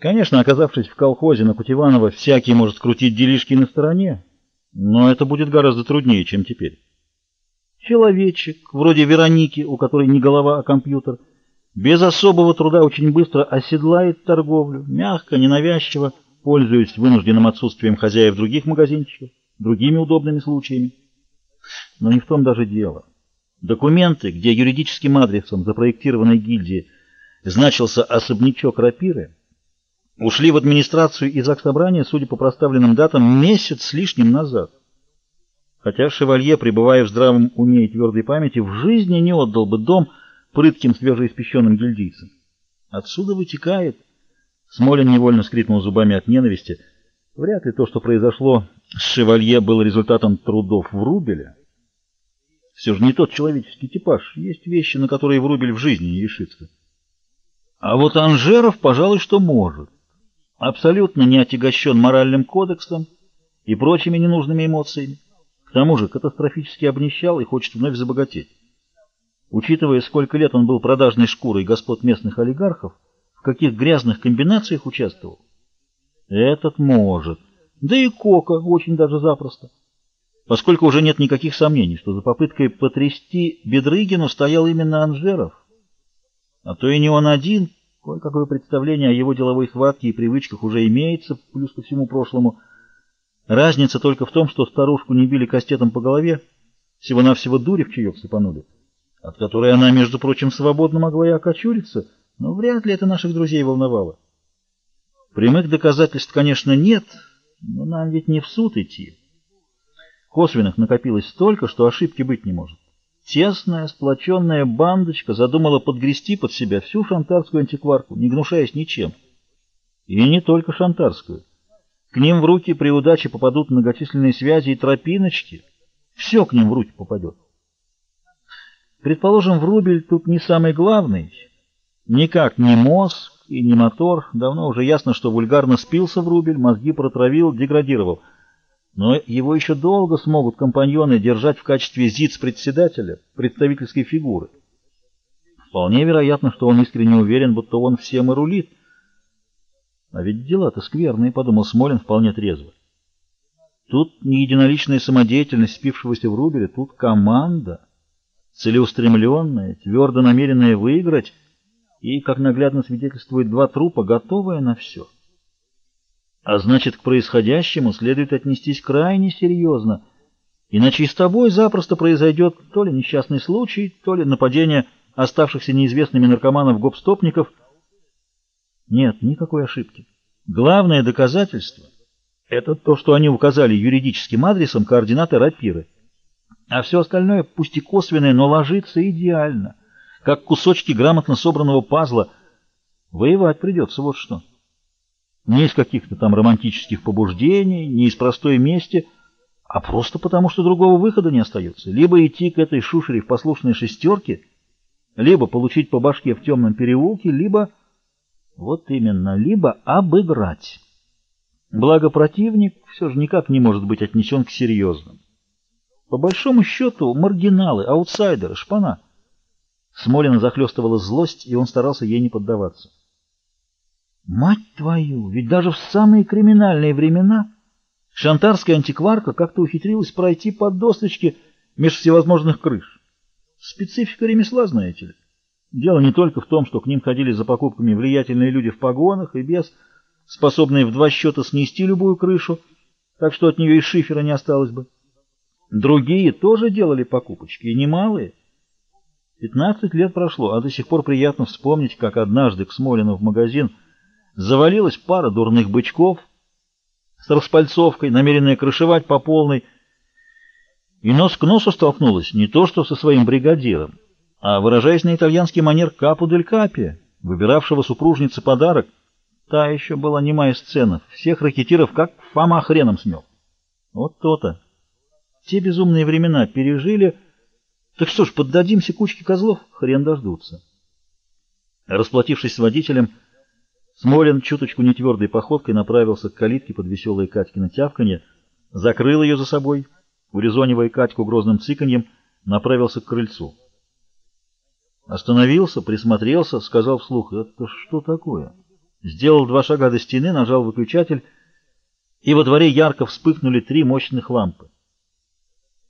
Конечно, оказавшись в колхозе на Кутеванова, всякий может крутить делишки на стороне, но это будет гораздо труднее, чем теперь. Человечек, вроде Вероники, у которой не голова, а компьютер, без особого труда очень быстро оседлает торговлю, мягко, ненавязчиво, пользуясь вынужденным отсутствием хозяев других магазинчиков, другими удобными случаями. Но не в том даже дело. Документы, где юридическим адресом запроектированной гильдии значился особнячок рапиры, ушли в администрацию и заксобрание, судя по проставленным датам, месяц с лишним назад. Хотя Шевалье, пребывая в здравом уме и твердой памяти, в жизни не отдал бы дом прытким свежеиспеченным гильдийцам. Отсюда вытекает... Смолин невольно скрипнул зубами от ненависти. Вряд ли то, что произошло с Шевалье, было результатом трудов в Рубеле. Все же не тот человеческий типаж. Есть вещи, на которые Врубель в жизни не решится. А вот Анжеров, пожалуй, что может абсолютно не отягощен моральным кодексом и прочими ненужными эмоциями. К тому же катастрофически обнищал и хочет вновь забогатеть. Учитывая, сколько лет он был продажной шкурой господ местных олигархов, в каких грязных комбинациях участвовал, этот может. Да и Кока очень даже запросто. Поскольку уже нет никаких сомнений, что за попыткой потрясти Бедрыгину стоял именно Анжеров. А то и не он один, Кое-какое представление о его деловой хватке и привычках уже имеется, плюс ко всему прошлому. Разница только в том, что старушку не били кастетом по голове, всего-навсего дури в чаек сыпанули, от которой она, между прочим, свободно могла и окочуриться, но вряд ли это наших друзей волновало. Прямых доказательств, конечно, нет, но нам ведь не в суд идти. Косвенных накопилось столько, что ошибки быть не может. Тесная, сплоченная бандочка задумала подгрести под себя всю шантарскую антикварку, не гнушаясь ничем. И не только шантарскую. К ним в руки при удаче попадут многочисленные связи и тропиночки. Все к ним в руки попадет. Предположим, Врубель тут не самый главный. Никак не мозг и не мотор. Давно уже ясно, что вульгарно спился Врубель, мозги протравил, деградировал. Но его еще долго смогут компаньоны держать в качестве ЗИЦ-председателя, представительской фигуры. Вполне вероятно, что он искренне уверен, будто он всем и рулит. А ведь дела-то скверные, подумал Смолин вполне трезво. Тут не единоличная самодеятельность спившегося в рубеле, тут команда, целеустремленная, твердо намеренная выиграть и, как наглядно свидетельствует два трупа, готовая на все. А значит, к происходящему следует отнестись крайне серьезно, иначе и с тобой запросто произойдет то ли несчастный случай, то ли нападение оставшихся неизвестными наркоманов-гопстопников. Нет, никакой ошибки. Главное доказательство — это то, что они указали юридическим адресом координаты рапиры. А все остальное, пусть и косвенное, но ложится идеально, как кусочки грамотно собранного пазла. Воевать придется, вот что. Не из каких-то там романтических побуждений, не из простой мести, а просто потому, что другого выхода не остается. Либо идти к этой шушере в послушной шестерке, либо получить по башке в темном переулке, либо, вот именно, либо обыграть. Благо противник все же никак не может быть отнесен к серьезным. По большому счету, маргиналы, аутсайдеры, шпана. Смолина захлестывала злость, и он старался ей не поддаваться. Мать твою, ведь даже в самые криминальные времена шантарская антикварка как-то ухитрилась пройти под досточки меж всевозможных крыш. Специфика ремесла, знаете ли. Дело не только в том, что к ним ходили за покупками влиятельные люди в погонах и без, способные в два счета снести любую крышу, так что от нее и шифера не осталось бы. Другие тоже делали покупочки, и немалые. Пятнадцать лет прошло, а до сих пор приятно вспомнить, как однажды к Смолину в магазин завалилась пара дурных бычков с распальцовкой, намеренная крышевать по полной, и нос к носу столкнулась не то что со своим бригадиром, а, выражаясь на итальянский манер, капу дель капи, выбиравшего супружнице подарок. Та еще была немая сцена, всех ракетиров как Фома хреном смел. Вот то-то. Те безумные времена пережили, так что ж, поддадимся кучке козлов, хрен дождутся. Расплатившись с водителем, Смолин чуточку нетвердой походкой направился к калитке под веселое Катькино тявканье, закрыл ее за собой, урезонивая Катьку грозным циканьем, направился к крыльцу. Остановился, присмотрелся, сказал вслух, «Это что такое?» Сделал два шага до стены, нажал выключатель, и во дворе ярко вспыхнули три мощных лампы.